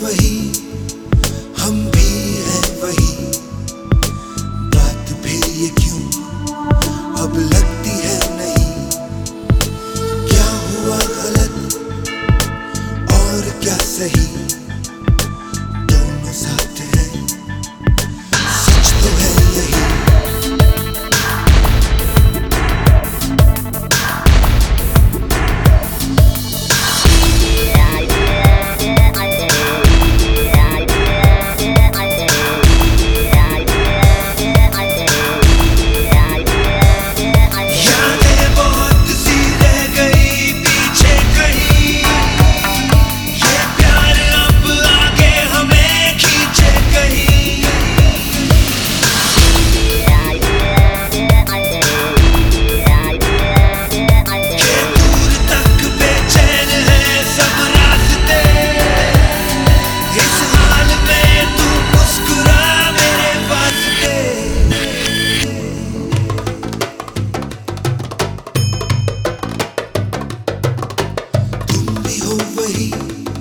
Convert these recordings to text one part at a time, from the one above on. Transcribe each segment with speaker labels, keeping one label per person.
Speaker 1: वही, हम भी हैं वही। बात फिर ये क्यों? अब लगती है नहीं। क्या हुआ गलत? और क्या सही? heat.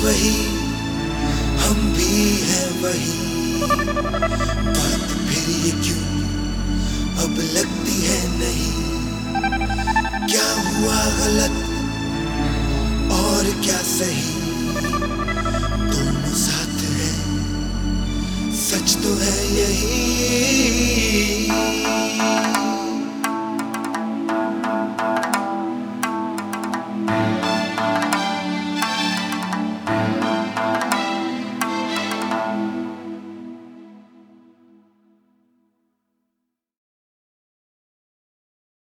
Speaker 1: वही, हम भी हैं वही। बात फिर ये क्यों? अब लगती है नहीं। क्या हुआ गलत? और क्या सही? दोनों साथ हैं। सच तो है यही।